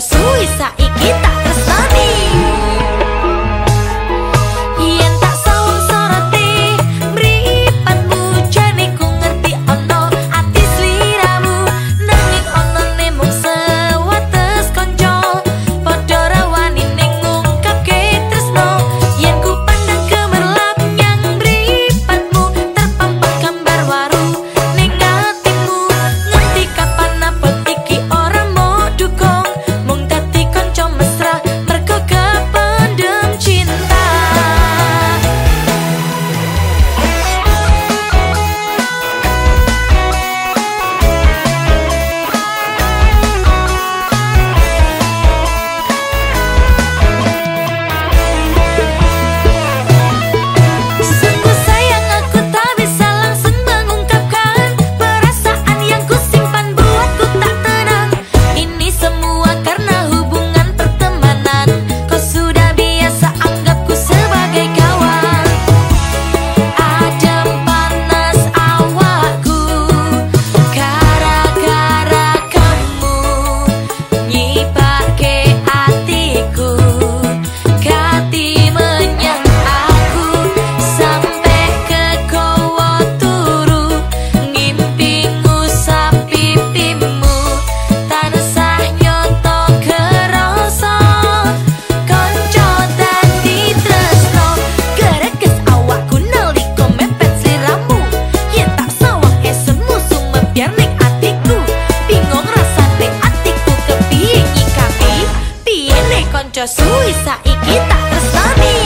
suwi konco suwi saiki tak resani